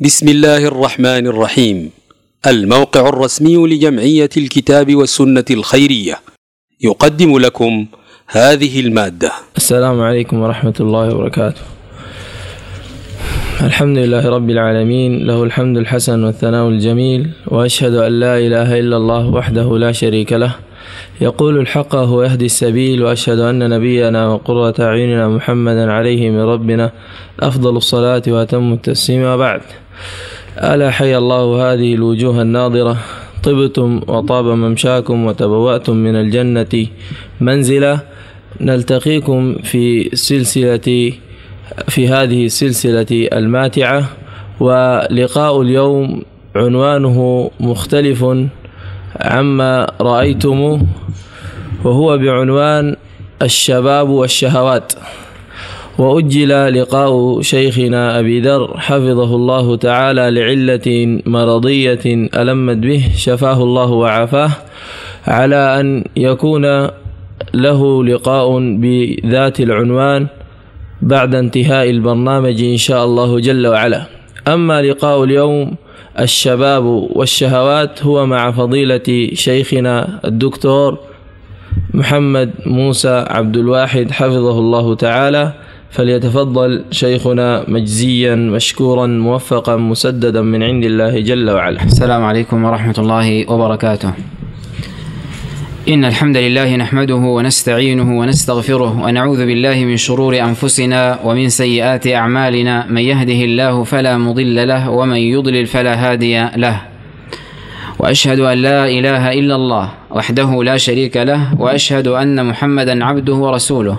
بسم الله الرحمن الرحيم. الموقع الرسمي لجمعية الكتاب والسنة الخيرية. يقدم لكم هذه المادة. السلام عليكم ورحمة الله وبركاته. الحمد لله رب العالمين له الحمد الحسن والثناء الجميل وأشهد أن لا إله إلا الله وحده لا شريك له. يقول الحق هو يهدي السبيل وأشهد أن نبينا وقرة أعيننا محمدا عليه من ربنا. أفضل الصلاة وأتم التسليم وبعد ألا حي الله هذه الوجوه الناظرة؟ طبتم وطاب ممشاكم وتبوأتم من الجنة منزلا نلتقيكم في سلسلة في هذه السلسلة الماتعة. ولقاء اليوم عنوانه مختلف عما رأيتم وهو بعنوان الشباب والشهوات. وأجل لقاء شيخنا أبي ذر حفظه الله تعالى لعلة مرضية ألمت به شفاه الله وعافاه على أن يكون له لقاء بذات العنوان بعد انتهاء البرنامج إن شاء الله جل وعلا. أما لقاء اليوم الشباب والشهوات هو مع فضيلة شيخنا الدكتور محمد موسى عبد الواحد حفظه الله تعالى. فليتفضل شيخنا مجزيا مشكورا موفقا مسددا من عند الله جل وعلا. السلام عليكم ورحمة الله وبركاته. إن الحمد لله نحمده ونستعينه ونستغفره ونعوذ بالله من شرور أنفسنا ومن سيئات أعمالنا. من يهده الله فلا مضل له ومن يضلل فلا هادي له. وأشهد أن لا إله إلا الله وحده لا شريك له وأشهد أن محمدا عبده ورسوله.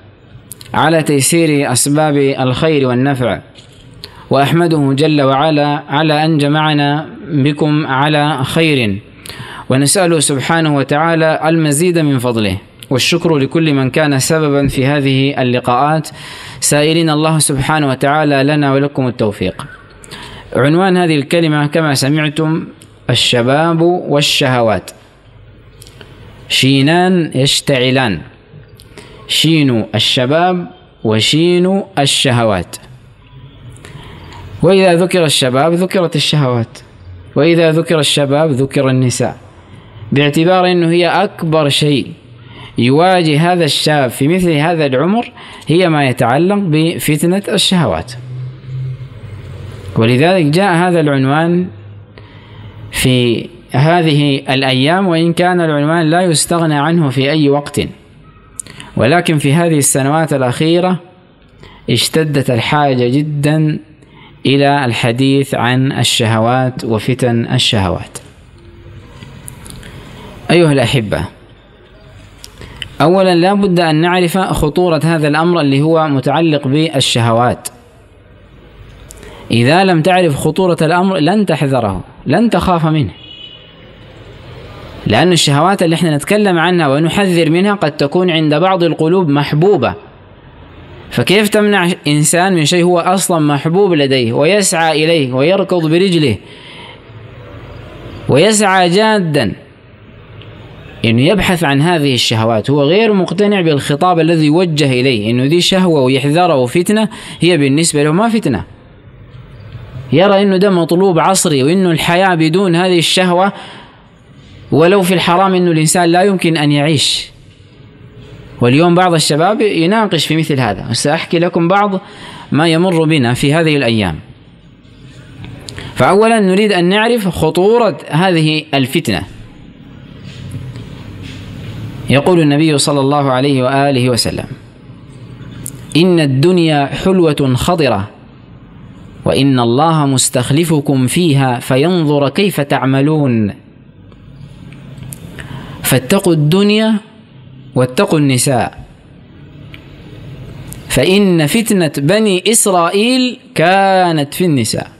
على تيسير أسباب الخير والنفع. وأحمده جل وعلا على أن جمعنا بكم على خير. ونسأله سبحانه وتعالى المزيد من فضله. والشكر لكل من كان سببا في هذه اللقاءات. سائلين الله سبحانه وتعالى لنا ولكم التوفيق. عنوان هذه الكلمة كما سمعتم الشباب والشهوات. شينان يشتعلان. شين الشباب وشين الشهوات. وإذا ذكر الشباب ذكرت الشهوات. وإذا ذكر الشباب ذكر النساء. باعتبار أنه هي أكبر شيء يواجه هذا الشاب في مثل هذا العمر هي ما يتعلق بفتنة الشهوات. ولذلك جاء هذا العنوان في هذه الأيام وإن كان العنوان لا يستغنى عنه في أي وقت. ولكن في هذه السنوات الأخيرة اشتدت الحاجة جدا إلى الحديث عن الشهوات وفتن الشهوات. أيها الأحبة أولا لا بد أن نعرف خطورة هذا الأمر اللي هو متعلق بالشهوات. إذا لم تعرف خطورة الأمر لن تحذره لن تخاف منه. لأن الشهوات اللي إحنا نتكلم عنها ونحذر منها قد تكون عند بعض القلوب محبوبة. فكيف تمنع إنسان من شيء هو أصلا محبوب لديه ويسعى إليه ويركض برجله؟ ويسعى جادا. إنه يبحث عن هذه الشهوات. هو غير مقتنع بالخطاب الذي وجه إليه. إنه دي شهوة ويحذره وفتنة هي بالنسبة له ما فتنة. يرى إنه ده مطلوب عصري وإنه الحياة بدون هذه الشهوة ولو في الحرام انه الإنسان لا يمكن أن يعيش. واليوم بعض الشباب يناقش في مثل هذا. سأحكي لكم بعض ما يمر بنا في هذه الأيام. فاولا نريد أن نعرف خطورة هذه الفتنة. يقول النبي صلى الله عليه وآله وسلم إن الدنيا حلوة خضرة وإن الله مستخلفكم فيها فينظر كيف تعملون. فاتقوا الدنيا واتقوا النساء. فإن فتنة بني إسرائيل كانت في النساء.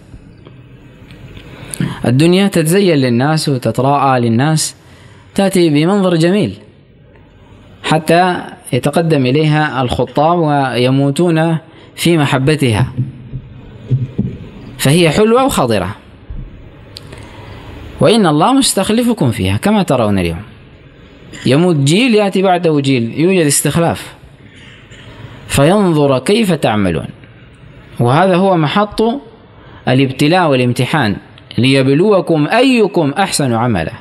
الدنيا تتزين للناس وتتراءى للناس تأتي بمنظر جميل. حتى يتقدم إليها الخطاب ويموتون في محبتها. فهي حلوة وخضرة. وإن الله مستخلفكم فيها كما ترون اليوم. يموت جيل يأتي بعده جيل يوجد استخلاف. فينظر كيف تعملون. وهذا هو محط الابتلاء والامتحان ليبلوكم أيكم أحسن عملا.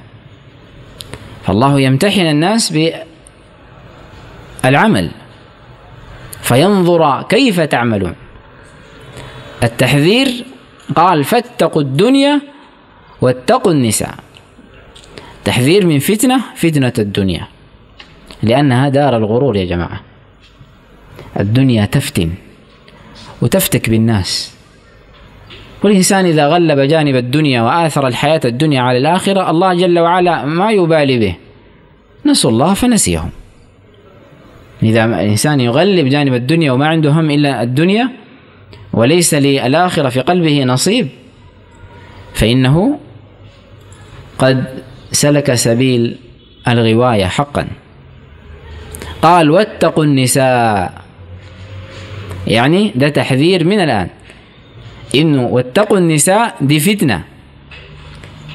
فالله يمتحن الناس بالعمل. فينظر كيف تعملون. التحذير قال فاتقوا الدنيا واتقوا النساء. تحذير من فتنة فتنة الدنيا. لأنها دار الغرور يا جماعة. الدنيا تفتن وتفتك بالناس. والإنسان إذا غلب جانب الدنيا وآثر الحياة الدنيا على الآخرة الله جل وعلا ما يبالي به. نسوا الله فنسيهم. إذا الإنسان يغلب جانب الدنيا وما عنده هم إلا الدنيا وليس للآخرة في قلبه نصيب فإنه قد سلك سبيل الغواية حقا. قال واتقوا النساء. يعني ده تحذير من الآن. إنه واتقوا النساء دي فتنة.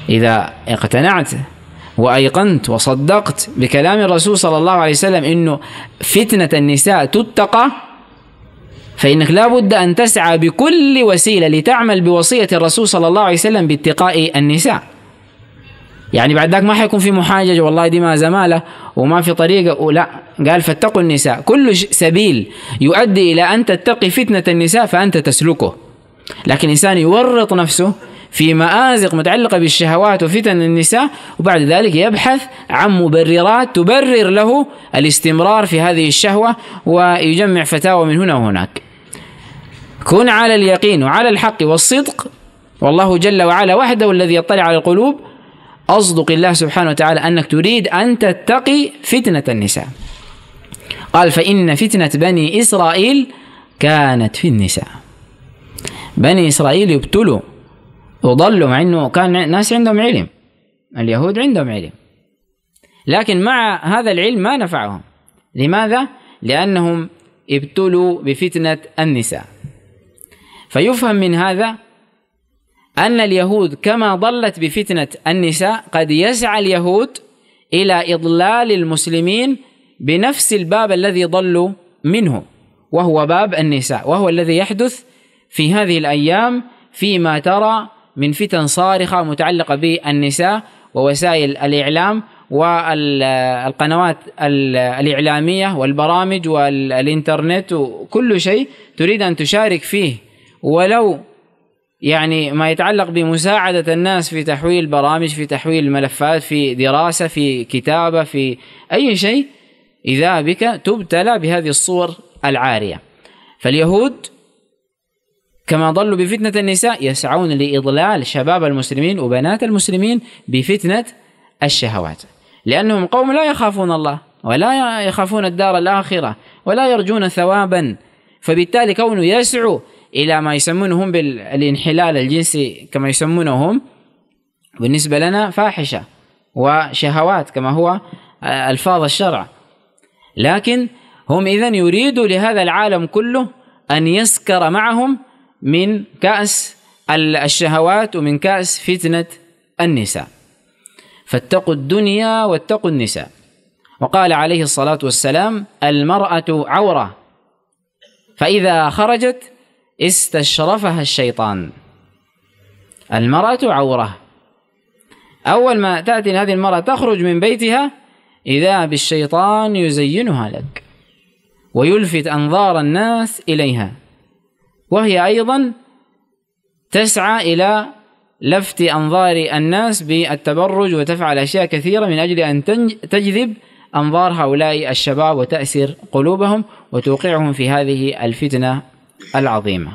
إذا اقتنعت وأيقنت وصدقت بكلام الرسول صلى الله عليه وسلم إنه فتنة النساء تتقى فإنك لا بد أن تسعى بكل وسيلة لتعمل بوصية الرسول صلى الله عليه وسلم باتقاء النساء. يعني بعد ذاك ما حيكون في محاججة والله دي ما زمالة وما في طريقة. ولا قال فاتقوا النساء. كل سبيل يؤدي إلى أن تتقي فتنة النساء فأنت تسلكه. لكن إنسان يورط نفسه في مآزق متعلقة بالشهوات وفتن النساء وبعد ذلك يبحث عن مبررات تبرر له الاستمرار في هذه الشهوة ويجمع فتاوى من هنا وهناك. كن على اليقين وعلى الحق والصدق. والله جل وعلا وحده الذي يطلع على القلوب أصدق الله سبحانه وتعالى أنك تريد أن تتقي فتنة النساء. قال فإن فتنة بني إسرائيل كانت في النساء. بني إسرائيل يبتلوا وضلوا مع أنه كان ناس عندهم علم. اليهود عندهم علم. لكن مع هذا العلم ما نفعهم. لماذا؟ لأنهم ابتلوا بفتنة النساء. فيفهم من هذا أن اليهود كما ضلت بفتنة النساء قد يسعى اليهود إلى إضلال المسلمين بنفس الباب الذي ضلوا منه وهو باب النساء وهو الذي يحدث في هذه الأيام فيما ترى من فتن صارخة متعلقة بالنساء ووسائل الإعلام والقنوات الإعلامية والبرامج والإنترنت وكل شيء تريد أن تشارك فيه. ولو يعني ما يتعلق بمساعدة الناس في تحويل برامج في تحويل الملفات في دراسة في كتابة في أي شيء إذا بك تبتلى بهذه الصور العارية. فاليهود كما ضلوا بفتنة النساء يسعون لإضلال شباب المسلمين وبنات المسلمين بفتنة الشهوات. لأنهم قوم لا يخافون الله ولا يخافون الدار الآخرة ولا يرجون ثوابا. فبالتالي كونه يسعوا إلى ما يسمونه هم بالانحلال الجنسي كما يسمونه هم بالنسبة لنا فاحشة وشهوات كما هو ألفاظ الشرع. لكن هم إذن يريدوا لهذا العالم كله أن يسكر معهم من كأس الشهوات ومن كأس فتنة النساء. فاتقوا الدنيا واتقوا النساء. وقال عليه الصلاة والسلام المرأة عورة فإذا خرجت استشرفها الشيطان. المرأة عورة. أول ما تأتي هذه المرأة تخرج من بيتها إذا بالشيطان يزينها لك ويلفت أنظار الناس إليها. وهي أيضا تسعى إلى لفت أنظار الناس بالتبرج وتفعل أشياء كثيرة من أجل أن تجذب أنظار هؤلاء الشباب وتأسر قلوبهم وتوقعهم في هذه الفتنة العظيمة.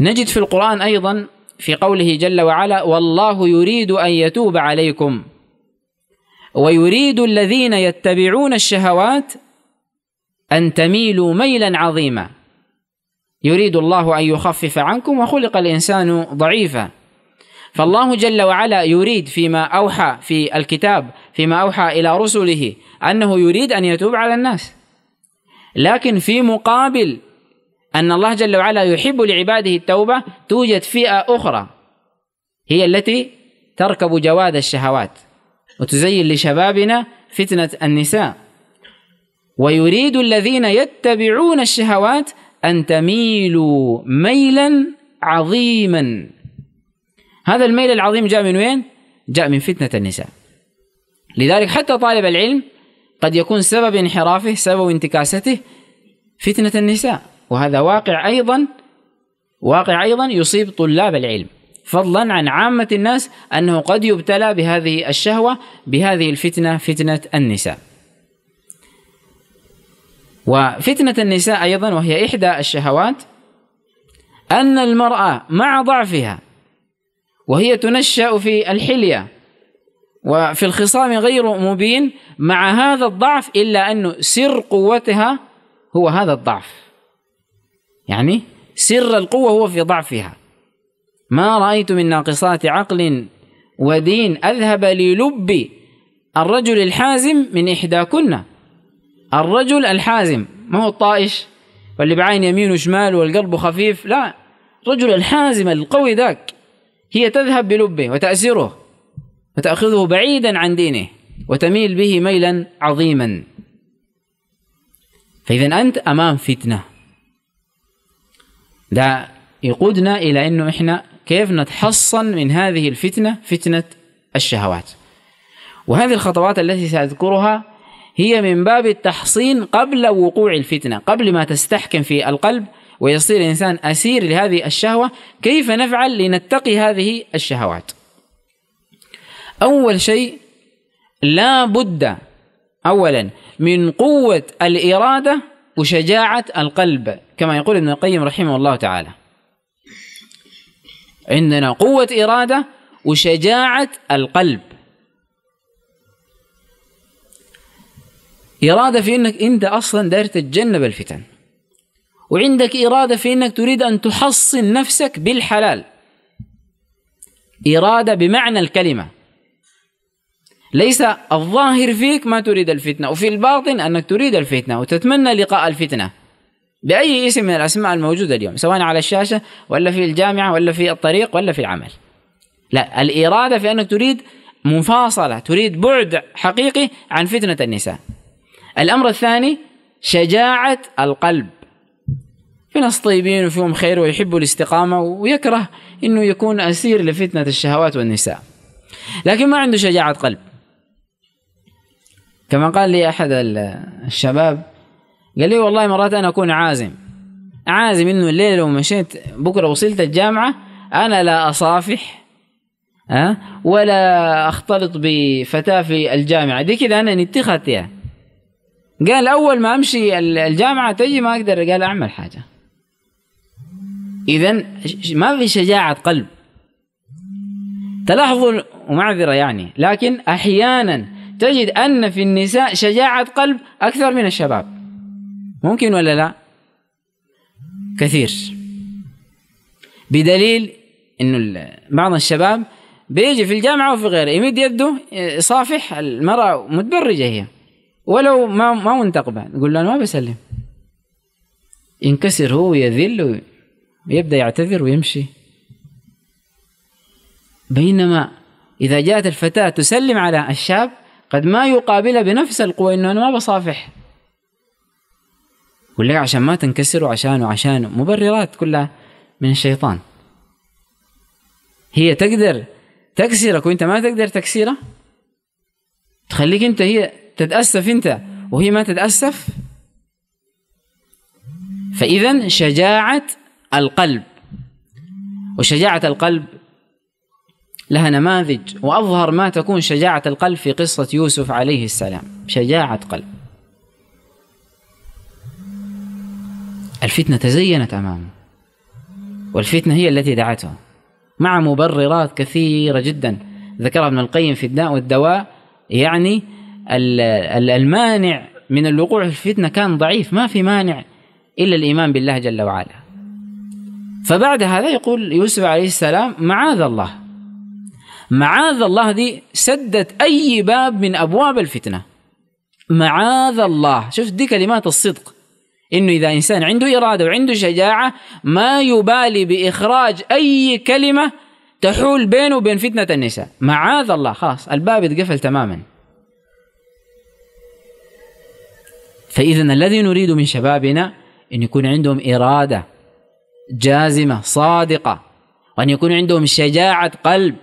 نجد في القرآن أيضا في قوله جل وعلا والله يريد أن يتوب عليكم. ويريد الذين يتبعون الشهوات أن تميلوا ميلا عظيما. يريد الله أن يخفف عنكم وخلق الإنسان ضعيفا. فالله جل وعلا يريد فيما أوحى في الكتاب فيما أوحى إلى رسله أنه يريد أن يتوب على الناس. لكن في مقابل أن الله جل وعلا يحب لعباده التوبة توجد فئة أخرى هي التي تركب جواد الشهوات وتزين لشبابنا فتنة النساء. ويريد الذين يتبعون الشهوات أن تميلوا ميلا عظيما. هذا الميل العظيم جاء من وين؟ جاء من فتنة النساء. لذلك حتى طالب العلم قد يكون سبب انحرافه سبب انتكاسته فتنة النساء. وهذا واقع أيضا واقع أيضا يصيب طلاب العلم. فضلا عن عامة الناس أنه قد يبتلى بهذه الشهوة بهذه الفتنة فتنة النساء. وفتنة النساء أيضا وهي إحدى الشهوات أن المرأة مع ضعفها وهي تنشأ في الحلية وفي الخصام غير مبين مع هذا الضعف إلا أنه سر قوتها هو هذا الضعف. يعني سر القوة هو في ضعفها. ما رأيت من ناقصات عقل ودين أذهب للب الرجل الحازم من إحداكن. الرجل الحازم ما هو الطائش واللي بعين يمين وشمال والقلب خفيف لا. الرجل الحازم القوي ذاك هي تذهب بلبه وتأسره. وتأخذه بعيدا عن دينه وتميل به ميلا عظيما. فإذا أنت أمام فتنة. ده يقودنا إلى أنه إحنا كيف نتحصن من هذه الفتنة فتنة الشهوات. وهذه الخطوات التي سأذكرها هي من باب التحصين قبل وقوع الفتنة قبل ما تستحكم في القلب ويصير الإنسان أسير لهذه الشهوة كيف نفعل لنتقي هذه الشهوات؟ أول شيء لا بد أولا من قوة الإرادة وشجاعة القلب كما يقول ابن القيم رحمه الله تعالى. عندنا قوة إرادة وشجاعة القلب. إرادة في أنك أنت أصلا داير تتجنب الفتن. وعندك إرادة في أنك تريد أن تحصن نفسك بالحلال. إرادة بمعنى الكلمة. ليس الظاهر فيك ما تريد الفتنة وفي الباطن أنك تريد الفتنة وتتمنى لقاء الفتنة. بأي اسم من الأسماء الموجودة اليوم سواء على الشاشة ولا في الجامعة ولا في الطريق ولا في العمل. لا الإرادة في أنك تريد مفاصلة تريد بعد حقيقي عن فتنة النساء. الأمر الثاني شجاعة القلب. في ناس طيبين وفيهم خير ويحبوا الاستقامة ويكره إنه يكون أسير لفتنة الشهوات والنساء. لكن ما عنده شجاعة قلب. كما قال لي أحد الشباب قال لي والله مرات أنا أكون عازم. عازم إنه الليلة لو مشيت بكرة وصلت الجامعة أنا لا أصافح ها ولا أختلط بفتاة في الجامعة. دي كده أنا نتخذتها قال أول ما أمشي الجامعة تجي ما أقدر قال أعمل حاجة. اذا ما في شجاعة قلب. تلاحظوا ومعذره يعني لكن أحيانا تجد أن في النساء شجاعة قلب أكثر من الشباب. ممكن ولا لا؟ كثير. بدليل انه بعض الشباب بيجي في الجامعة وفي غيره يمد يده يصافح المرأة متبرجة هي. ولو ما ما منتقبة يقول له أنا ما بسلم. ينكسر هو ويذل ويبدا يعتذر ويمشي. بينما إذا جاءت الفتاة تسلم على الشاب قد ما يقابلها بنفس القوة إنه أنا ما بصافح. لك عشان ما تنكسر وعشان وعشان. مبررات كلها من الشيطان. هي تقدر تكسرك وإنت ما تقدر تكسرها تخليك إنت هي تتأسف إنت وهي ما تتأسف؟ فإذا شجاعة القلب. وشجاعة القلب لها نماذج وأظهر ما تكون شجاعة القلب في قصة يوسف عليه السلام. شجاعة قلب. الفتنة تزينت أمامه. والفتنة هي التي دعته. مع مبررات كثيرة جدا. ذكرها ابن القيم في الداء والدواء. يعني المانع من الوقوع في الفتنة كان ضعيف. ما في مانع إلا الإيمان بالله جل وعلا. فبعد هذا يقول يوسف عليه السلام معاذ الله. معاذ الله دي سدت أي باب من أبواب الفتنة. معاذ الله. شوف دي كلمات الصدق. إنه إذا إنسان عنده إرادة وعنده شجاعة ما يبالي بإخراج أي كلمة تحول بينه وبين فتنة النساء. معاذ الله. خلاص الباب اتقفل تماما. فاذا الذي نريد من شبابنا إن يكون عندهم إرادة جازمة صادقة وأن يكون عندهم شجاعة قلب.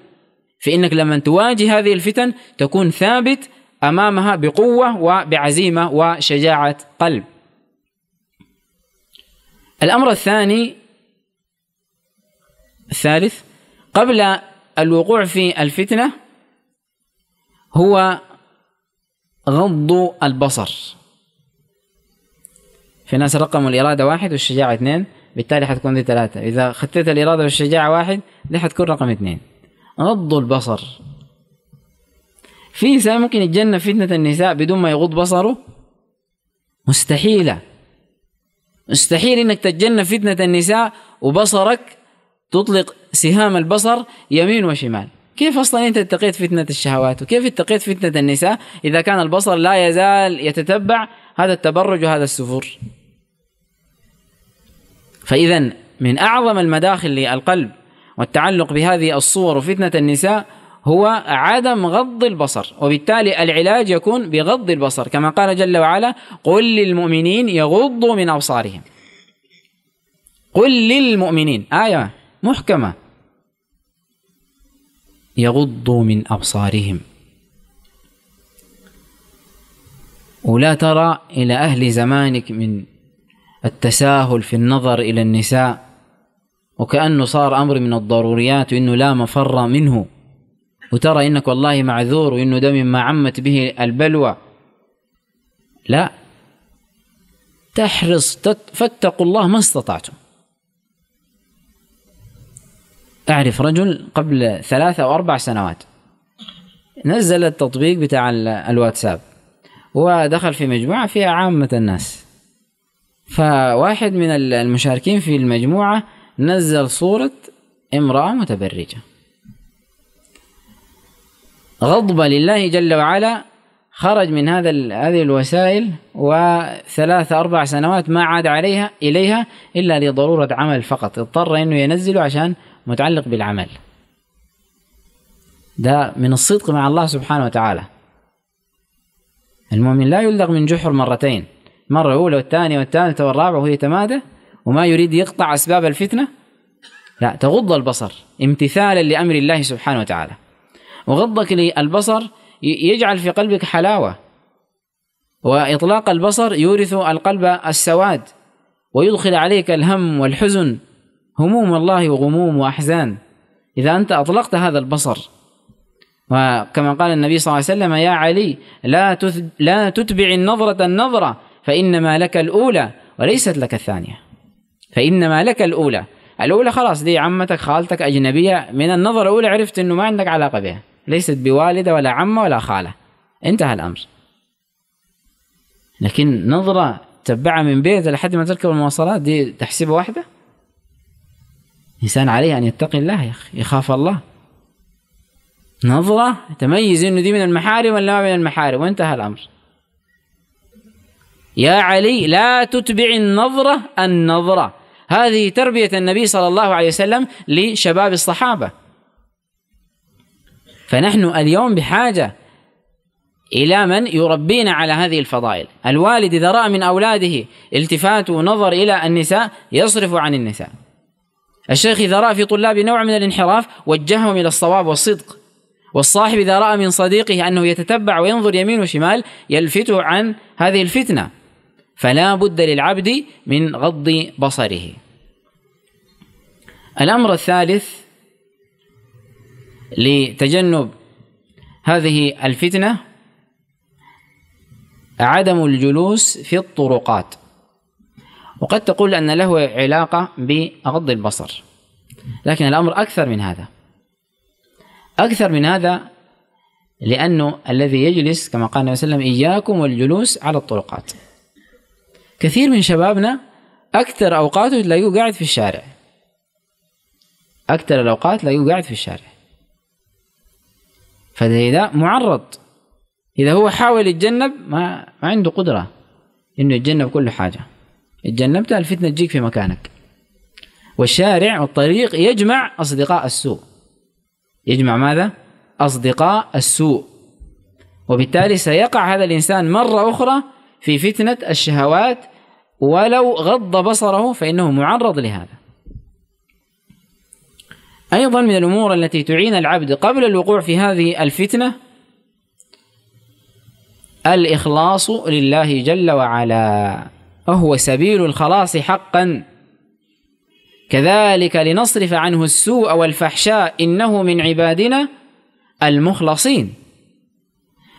في انك لما تواجه هذه الفتن تكون ثابت أمامها بقوة وبعزيمة وشجاعة قلب. الأمر الثاني الثالث قبل الوقوع في الفتنة هو غض البصر. في ناس رقموا الإرادة واحد والشجاعة اثنين بالتالي حتكون دي ثلاثة. إذا خطيت الإرادة والشجاعة واحد دي حتكون رقم اثنين. غض البصر. في إنسان ممكن يتجنب فتنة النساء بدون ما يغض بصره؟ مستحيلة. مستحيل إنك تتجنب فتنة النساء وبصرك تطلق سهام البصر يمين وشمال. كيف أصلا أنت اتقيت فتنة الشهوات؟ وكيف اتقيت فتنة النساء إذا كان البصر لا يزال يتتبع هذا التبرج وهذا السفور؟ فاذا من أعظم المداخل للقلب والتعلق بهذه الصور وفتنه النساء هو عدم غض البصر وبالتالي العلاج يكون بغض البصر كما قال جل وعلا قل للمؤمنين يغضوا من أبصارهم. قل للمؤمنين آية محكمة. يغضوا من أبصارهم. ولا ترى إلى أهل زمانك من التساهل في النظر إلى النساء؟ وكأنه صار أمر من الضروريات وإنه لا مفر منه. وترى إنك والله معذور وإنه ده مما عمت به البلوى. لا. تحرص فاتقوا الله ما استطعتم. أعرف رجل قبل ثلاثة أو أربع سنوات نزل التطبيق بتاع الواتساب. ودخل في مجموعة فيها عامة الناس. فواحد من المشاركين في المجموعة نزل صورة امرأة متبرجة. غضبة لله جل وعلا خرج من هذا هذه الوسائل وثلاث أربع سنوات ما عاد عليها إليها إلا لضرورة عمل فقط. اضطر أنه ينزله عشان متعلق بالعمل. ده من الصدق مع الله سبحانه وتعالى. المؤمن لا يلدغ من جحر مرتين مرة أولى والثانية والثالثة والرابعة وهي تمادة وما يريد يقطع أسباب الفتنة؟ لا تغض البصر امتثالا لأمر الله سبحانه وتعالى. وغضك للبصر يجعل في قلبك حلاوة. وإطلاق البصر يورث القلب السواد. ويدخل عليك الهم والحزن هموم الله وغموم وأحزان. إذا أنت أطلقت هذا البصر. وكما قال النبي صلى الله عليه وسلم يا علي لا لا تتبع النظرة النظرة فإنما لك الأولى وليست لك الثانية. فإنما لك الأولى. الأولى خلاص دي عمتك خالتك أجنبية من النظرة الأولى عرفت أنه ما عندك علاقة بها. ليست بوالدة ولا عمة ولا خالة. انتهى الأمر. لكن نظرة تبعها من بيت لحد ما تركب المواصلات دي تحسبها واحدة؟ إنسان عليه أن يتقي الله يا أخي يخاف الله. نظرة تميز إنه دي من المحارم ولا ما من المحارم؟ وانتهى الأمر. يا علي لا تتبع النظرة النظرة. هذه تربية النبي صلى الله عليه وسلم لشباب الصحابة. فنحن اليوم بحاجة إلى من يربينا على هذه الفضائل. الوالد إذا رأى من أولاده التفات ونظر إلى النساء يصرف عن النساء. الشيخ إذا رأى في طلاب نوع من الانحراف وجههم إلى الصواب والصدق. والصاحب إذا رأى من صديقه أنه يتتبع وينظر يمين وشمال يلفته عن هذه الفتنة. فلا بد للعبد من غض بصره. الأمر الثالث لتجنب هذه الفتنة عدم الجلوس في الطرقات. وقد تقول أن له علاقة بغض البصر لكن الأمر أكثر من هذا. أكثر من هذا لأنه الذي يجلس كما قال النبي صلى الله عليه وسلم إياكم والجلوس على الطرقات. كثير من شبابنا أكثر أوقاته تلاقيه قاعد في الشارع. أكثر الأوقات تلاقيه قاعد في الشارع. فإذا معرض إذا هو حاول يتجنب ما, ما عنده قدرة إنه يتجنب كل حاجة. اتجنبتها الفتنة تجيك في مكانك. والشارع والطريق يجمع أصدقاء السوء. يجمع ماذا؟ أصدقاء السوء. وبالتالي سيقع هذا الإنسان مرة أخرى في فتنة الشهوات ولو غض بصره فإنه معرض لهذا. أيضا من الأمور التي تعين العبد قبل الوقوع في هذه الفتنة الإخلاص لله جل وعلا وهو سبيل الخلاص حقا. كذلك لنصرف عنه السوء والفحشاء إنه من عبادنا المخلصين.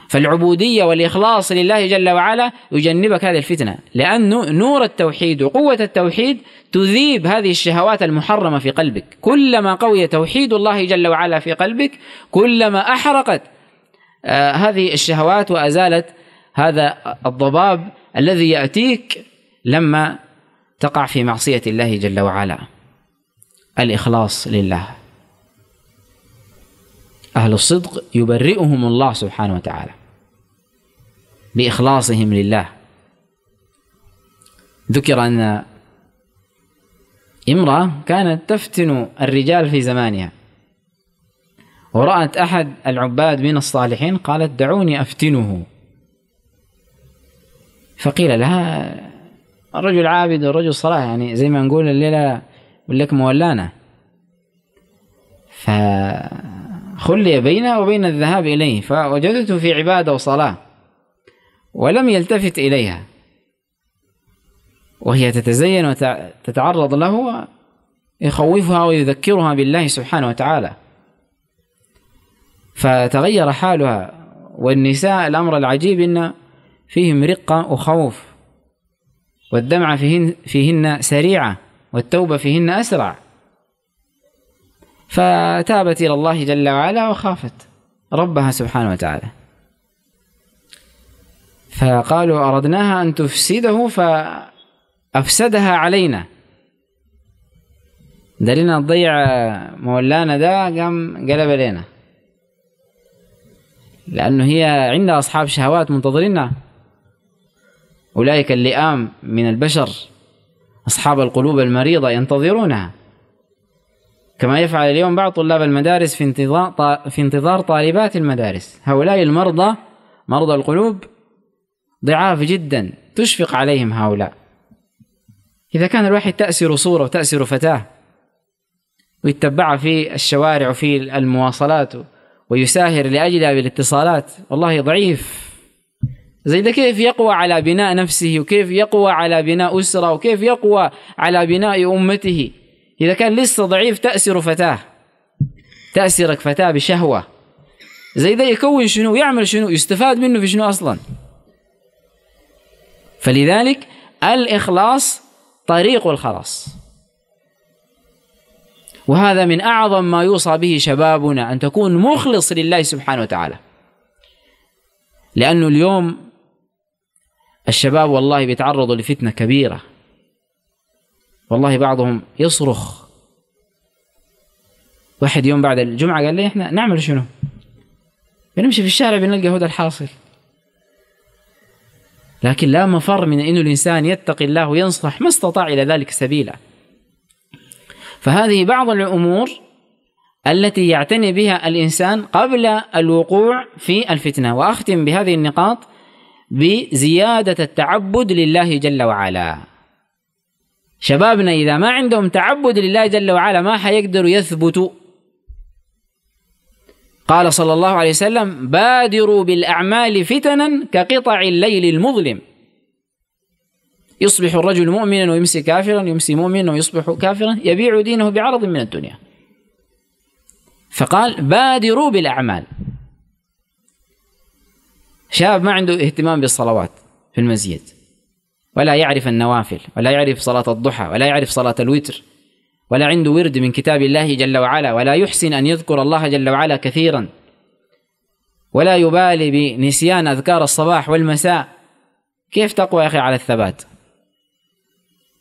فالعبودية والإخلاص لله جل وعلا يجنبك هذه الفتنة لأنه نور التوحيد وقوة التوحيد تذيب هذه الشهوات المحرمة في قلبك. كلما قوي توحيد الله جل وعلا في قلبك كلما أحرقت آه هذه الشهوات وأزالت هذا الضباب الذي يأتيك لما تقع في معصية الله جل وعلا. الإخلاص لله. أهل الصدق يبرئهم الله سبحانه وتعالى بإخلاصهم لله. ذكر أن امرأة كانت تفتن الرجال في زمانها. ورأت أحد العباد من الصالحين قالت دعوني أفتنه. فقيل لها الرجل عابد والرجل صلاح. يعني زي ما نقول الليلة يقول لك مولانا فخلي بينها وبين الذهاب إليه فوجدته في عبادة وصلاة ولم يلتفت إليها. وهي تتزين وتتعرض له يخوفها ويذكرها بالله سبحانه وتعالى. فتغير حالها والنساء الأمر العجيب أن فيهم رقة وخوف والدمعة فيهن, فيهن سريعة والتوبة فيهن أسرع. فتابت إلى الله جل وعلا وخافت ربها سبحانه وتعالى. فقالوا أردناها أن تفسده فأفسدها علينا. دلنا تضيع مولانا ده قام قلب علينا. لأنه هي عندها أصحاب شهوات منتظرينها أولئك اللئام من البشر. أصحاب القلوب المريضة ينتظرونها. كما يفعل اليوم بعض طلاب المدارس في انتظار في انتظار طالبات المدارس. هؤلاء المرضى مرضى القلوب ضعاف جدا تشفق عليهم هؤلاء. إذا كان الواحد تأسر صورة وتأسر فتاة ويتبعها في الشوارع وفي المواصلات ويساهر لأجلها بالاتصالات والله ضعيف. زي ده كيف يقوى على بناء نفسه وكيف يقوى على بناء أسرة وكيف يقوى على بناء أمته؟ إذا كان لسه ضعيف تأسر فتاة. تأسرك فتاة بشهوة. زي ده يكون شنو يعمل شنو يستفاد منه في شنو أصلا. فلذلك الإخلاص طريق الخلاص. وهذا من أعظم ما يوصى به شبابنا أن تكون مخلص لله سبحانه وتعالى. لأنه اليوم الشباب والله بيتعرضوا لفتنة كبيرة. والله بعضهم يصرخ. واحد يوم بعد الجمعة قال لي إحنا نعمل شنو؟ بنمشي في الشارع بنلقى هذا الحاصل. لكن لا مفر من إنه الإنسان يتقي الله وينصح ما استطاع إلى ذلك سبيلا. فهذه بعض الأمور التي يعتني بها الإنسان قبل الوقوع في الفتنة. وأختم بهذه النقاط بزيادة التعبد لله جل وعلا. شبابنا إذا ما عندهم تعبد لله جل وعلا ما حيقدروا يثبتوا. قال صلى الله عليه وسلم بادروا بالأعمال فتنا كقطع الليل المظلم. يصبح الرجل مؤمنا ويمسي كافرا يمسي مؤمنا ويصبح كافرا يبيع دينه بعرض من الدنيا. فقال بادروا بالأعمال. شاب ما عنده اهتمام بالصلوات في المسجد. ولا يعرف النوافل ولا يعرف صلاة الضحى ولا يعرف صلاة الوتر ولا عنده ورد من كتاب الله جل وعلا ولا يحسن أن يذكر الله جل وعلا كثيرا ولا يبالي بنسيان أذكار الصباح والمساء. كيف تقوى يا أخي على الثبات؟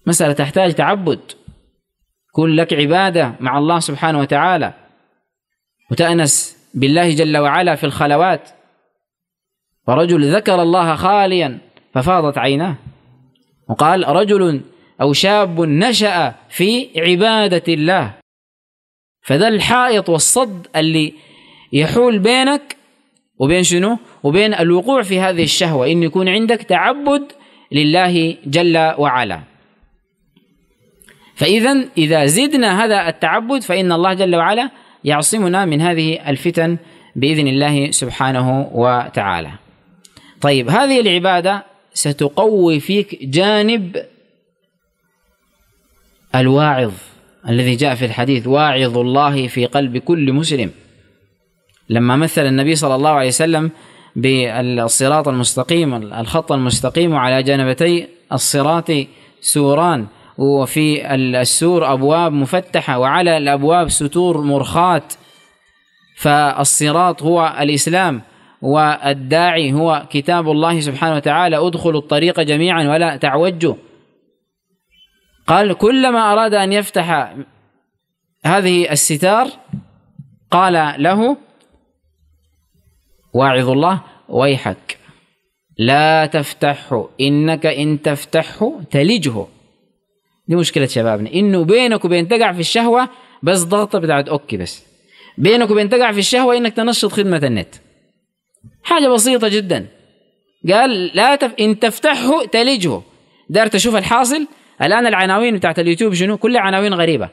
مسألة تحتاج تعبد. كن لك عبادة مع الله سبحانه وتعالى. وتأنس بالله جل وعلا في الخلوات. ورجل ذكر الله خاليا ففاضت عيناه. وقال رجل أو شاب نشأ في عبادة الله فذا الحائط والصد اللي يحول بينك وبين شنو؟ وبين الوقوع في هذه الشهوة إن يكون عندك تعبد لله جل وعلا فإذا إذا زدنا هذا التعبد فإن الله جل وعلا يعصمنا من هذه الفتن بإذن الله سبحانه وتعالى طيب هذه العبادة ستقوي فيك جانب الواعظ الذي جاء في الحديث واعظ الله في قلب كل مسلم. لما مثل النبي صلى الله عليه وسلم بالصراط المستقيم الخط المستقيم وعلى جانبتي الصراط سوران وفي السور أبواب مفتحة وعلى الأبواب ستور مرخات. فالصراط هو الإسلام. والداعي هو كتاب الله سبحانه وتعالى ادخلوا الطريق جميعا ولا تعوجوا. قال كلما أراد أن يفتح هذه الستار قال له واعظ الله ويحك لا تفتحه إنك إن تفتحه تلجه. دي مشكلة شبابنا. إنه بينك وبين تقع في الشهوة بس ضغطه بتاعت أوكي بس. بينك وبين تقع في الشهوة إنك تنشط خدمة النت. حاجة بسيطة جدا. قال لا تف... إن تفتحه تلجه. دار تشوف الحاصل؟ الآن العناوين بتاعت اليوتيوب شنو؟ كلها عناوين غريبة.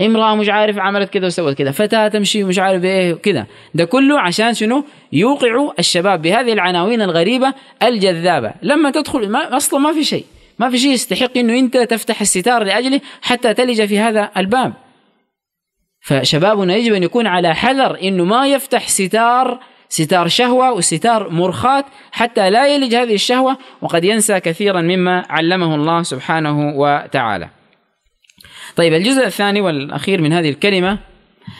امرأة مش عارف عملت كذا وسوت كذا. فتاة تمشي مش عارف إيه كذا ده كله عشان شنو؟ يوقعوا الشباب بهذه العناوين الغريبة الجذابة. لما تدخل ما أصلا ما في شيء. ما في شيء يستحق إنه أنت تفتح الستار لأجله حتى تلج في هذا الباب. فشبابنا يجب أن يكون على حذر إنه ما يفتح ستار ستار شهوة وستار مرخات حتى لا يلج هذه الشهوة وقد ينسى كثيرا مما علمه الله سبحانه وتعالى. طيب الجزء الثاني والأخير من هذه الكلمة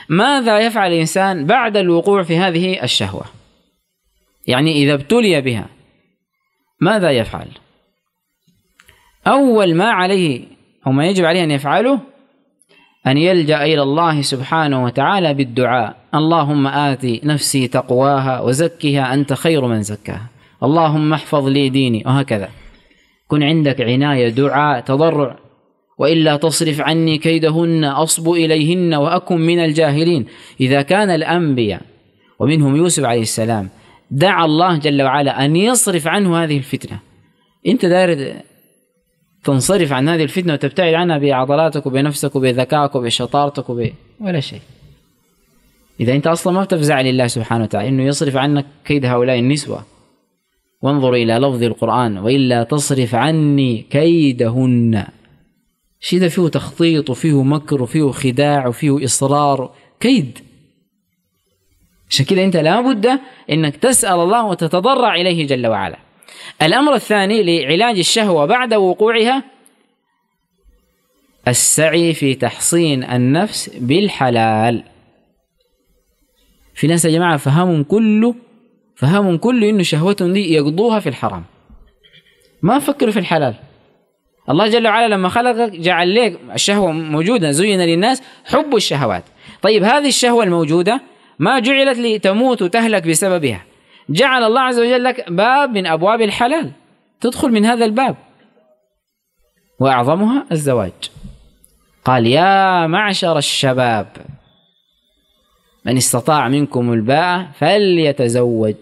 ماذا يفعل الإنسان بعد الوقوع في هذه الشهوة؟ يعني إذا ابتلي بها ماذا يفعل؟ أول ما عليه أو ما يجب عليه أن يفعله أن يلجأ إلى الله سبحانه وتعالى بالدعاء. اللهم آت نفسي تقواها وزكها أنت خير من زكاها. اللهم احفظ لي ديني. وهكذا. كن عندك عناية دعاء تضرع. وإلا تصرف عني كيدهن أصب إليهن وأكن من الجاهلين. إذا كان الأنبياء ومنهم يوسف عليه السلام دعا الله جل وعلا أن يصرف عنه هذه الفتنة. أنت داير تنصرف عن هذه الفتنة وتبتعد عنها بعضلاتك وبنفسك وبذكائك وبشطارتك وب ولا شيء. إذا أنت أصلا ما بتفزع لله سبحانه وتعالى إنه يصرف عنك كيد هؤلاء النسوة. وانظر إلى لفظ القرآن وإلا تصرف عني كيدهن. شيء ده فيه تخطيط وفيه مكر وفيه خداع وفيه إصرار. كيد. عشان كده أنت لابد إنك تسأل الله وتتضرع إليه جل وعلا. الأمر الثاني لعلاج الشهوة بعد وقوعها السعي في تحصين النفس بالحلال. في ناس يا جماعة فهمهم كله فهمهم كله إنه شهوتهم دي يقضوها في الحرام. ما فكروا في الحلال. الله جل وعلا لما خلقك جعل لك الشهوة موجودة زين للناس حب الشهوات. طيب هذه الشهوة الموجودة ما جعلت لتموت وتهلك بسببها. جعل الله عز وجل لك باب من أبواب الحلال. تدخل من هذا الباب. وأعظمها الزواج. قال يا معشر الشباب من استطاع منكم الباء فليتزوج.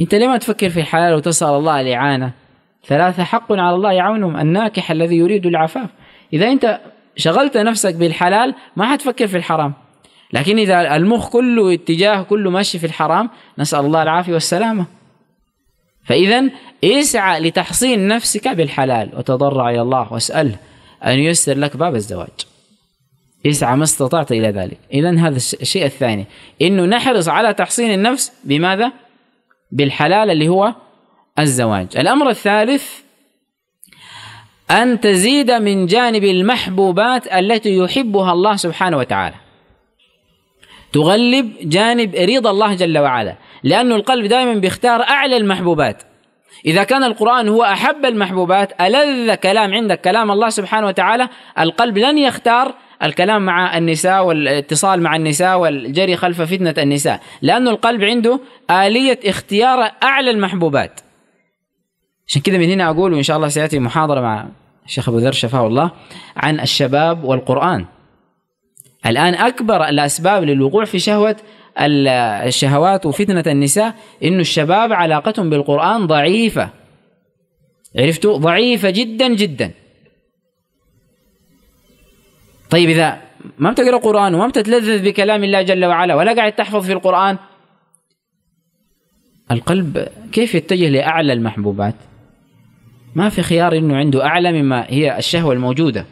أنت لما تفكر في الحلال وتسأل الله الإعانة ثلاثة حق على الله يعونهم الناكح الذي يريد العفاف. إذا أنت شغلت نفسك بالحلال ما حتفكر في الحرام. لكن إذا المخ كله اتجاه كله ماشي في الحرام نسأل الله العافية والسلامة. فإذا اسعى لتحصين نفسك بالحلال وتضرع إلى الله واسأله أن ييسر لك باب الزواج. اسعى ما استطعت إلى ذلك. إذا هذا الشيء الثاني إنه نحرص على تحصين النفس بماذا؟ بالحلال اللي هو الزواج. الأمر الثالث أن تزيد من جانب المحبوبات التي يحبها الله سبحانه وتعالى. تغلب جانب رضا الله جل وعلا لأن القلب دائما بيختار أعلى المحبوبات. إذا كان القرآن هو أحب المحبوبات ألذ كلام عندك كلام الله سبحانه وتعالى القلب لن يختار الكلام مع النساء والاتصال مع النساء والجري خلف فتنة النساء لأن القلب عنده آلية اختيار أعلى المحبوبات. عشان كذا من هنا أقول وإن شاء الله سيأتي محاضرة مع الشيخ أبو ذر شفاه الله عن الشباب والقرآن. الآن أكبر الأسباب للوقوع في شهوة الشهوات وفتنة النساء إنه الشباب علاقتهم بالقرآن ضعيفة. عرفتوا؟ ضعيفة جدا جدا. طيب إذا ما بتقرأ قرآن وما بتتلذذ بكلام الله جل وعلا ولا قاعد تحفظ في القرآن القلب كيف يتجه لأعلى المحبوبات؟ ما في خيار إنه عنده أعلى مما هي الشهوة الموجودة.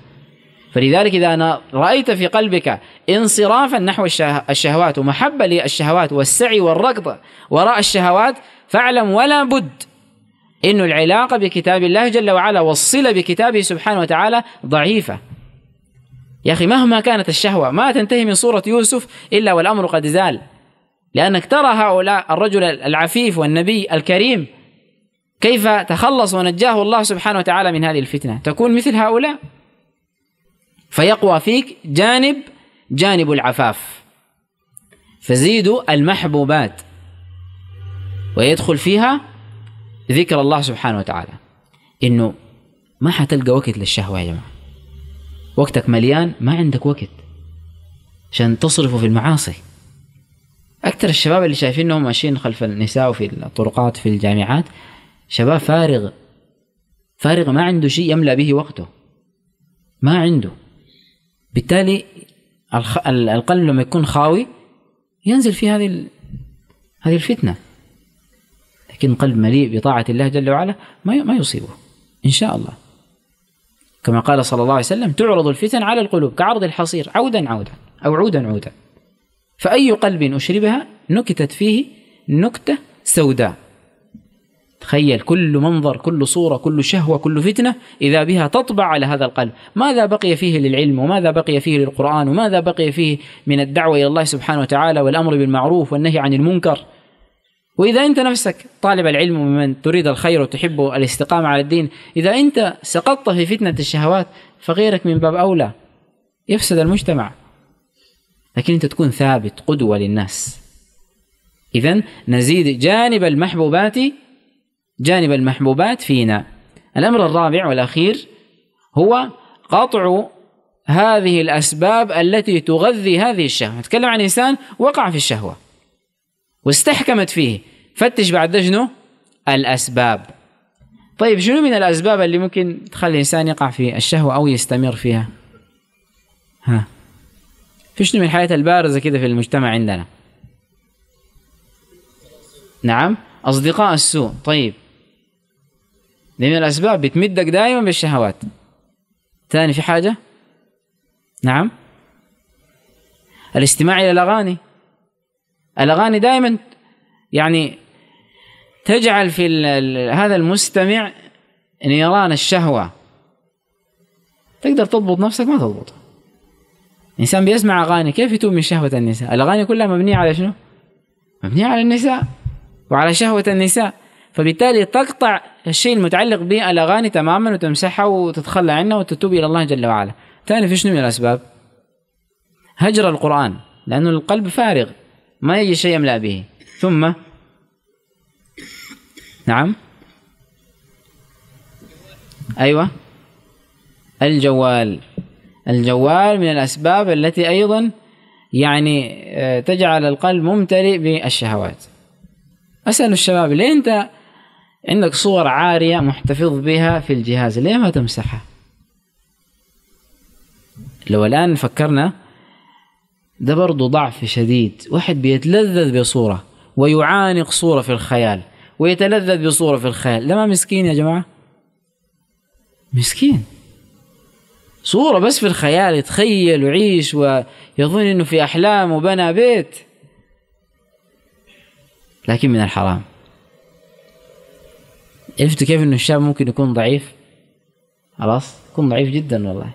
فلذلك إذا أنا رأيت في قلبك انصرافا نحو الشهوات ومحبة للشهوات والسعي والركض وراء الشهوات فاعلم ولا بد انه العلاقة بكتاب الله جل وعلا والصلة بكتابه سبحانه وتعالى ضعيفة. يا أخي مهما كانت الشهوة ما تنتهي من صورة يوسف إلا والأمر قد زال. لأنك ترى هؤلاء الرجل العفيف والنبي الكريم كيف تخلص ونجاه الله سبحانه وتعالى من هذه الفتنة. تكون مثل هؤلاء؟ فيقوى فيك جانب جانب العفاف. فزيدوا المحبوبات. ويدخل فيها ذكر الله سبحانه وتعالى. إنه ما حتلقى وقت للشهوة يا جماعة. وقتك مليان ما عندك وقت. عشان تصرفه في المعاصي. أكثر الشباب اللي شايفينهم ماشيين خلف النساء وفي الطرقات في الجامعات شباب فارغ. فارغ ما عنده شيء يملأ به وقته. ما عنده. بالتالي القلب لما يكون خاوي ينزل في هذه هذه الفتنة. لكن قلب مليء بطاعة الله جل وعلا ما ما يصيبه. إن شاء الله. كما قال صلى الله عليه وسلم تعرض الفتن على القلوب كعرض الحصير عودا عودا أو عودا عودا. فأي قلب أشربها نكتت فيه نكتة سوداء. تخيل كل منظر كل صورة كل شهوة كل فتنة إذا بها تطبع على هذا القلب. ماذا بقي فيه للعلم؟ وماذا بقي فيه للقرآن؟ وماذا بقي فيه من الدعوة إلى الله سبحانه وتعالى والأمر بالمعروف والنهي عن المنكر؟ وإذا أنت نفسك طالب العلم ومن تريد الخير وتحب الاستقامة على الدين إذا أنت سقطت في فتنة الشهوات فغيرك من باب أولى. يفسد المجتمع. لكن أنت تكون ثابت قدوة للناس. إذا نزيد جانب المحبوبات جانب المحبوبات فينا. الأمر الرابع والأخير هو قطع هذه الأسباب التي تغذي هذه الشهوة. نتكلم عن إنسان وقع في الشهوة واستحكمت فيه. فتش بعد شنو؟ الأسباب. طيب شنو من الأسباب اللي ممكن تخلي الإنسان يقع في الشهوة أو يستمر فيها؟ ها. في شنو من الحياة البارزة كده في المجتمع عندنا؟ نعم أصدقاء السوء. طيب من الأسباب بتمدك دائما بالشهوات. ثاني في حاجة؟ نعم. الاستماع إلى الأغاني. الأغاني دائما يعني تجعل في هذا المستمع نيران الشهوة. تقدر تضبط نفسك ما تضبطها الإنسان بيسمع أغاني كيف يتوب من شهوة النساء؟ الأغاني كلها مبنية على شنو؟ مبنية على النساء وعلى شهوة النساء. فبالتالي تقطع الشيء المتعلق بالاغاني تماما وتمسحها وتتخلى عنها وتتوب إلى الله جل وعلا. في شنو من الأسباب؟ هجر القرآن لأنه القلب فارغ ما يجي شيء يملأ به. ثم؟ نعم؟ أيوه. الجوال. الجوال من الأسباب التي أيضا يعني آه، تجعل القلب ممتلئ بالشهوات. أسأل الشباب ليه أنت عندك صور عارية محتفظ بها في الجهاز ليه ما تمسحها؟ لو الآن فكرنا ده برضه ضعف شديد واحد بيتلذذ بصورة ويعانق صورة في الخيال ويتلذذ بصورة في الخيال ده ما مسكين يا جماعة؟ مسكين. صورة بس في الخيال يتخيل ويعيش ويظن إنه في أحلام وبنى بيت. لكن من الحرام. عرفتوا كيف إنه الشاب ممكن يكون ضعيف؟ خلاص؟ يكون ضعيف جدا والله.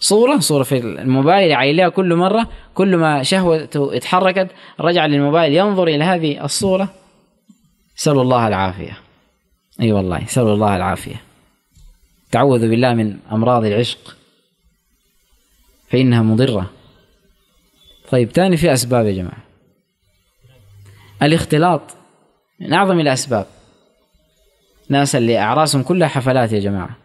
صورة صورة في الموبايل يعيلها كل مرة كل ما شهوته اتحركت رجع للموبايل ينظر إلى هذه الصورة. سأل الله العافية. أي أيوة والله سأل الله العافية. تعوذ بالله من أمراض العشق. فإنها مضرة. طيب تاني في أسباب يا جماعة. الاختلاط من أعظم الأسباب. ناس اللي أعراسهم كلها حفلات يا جماعة.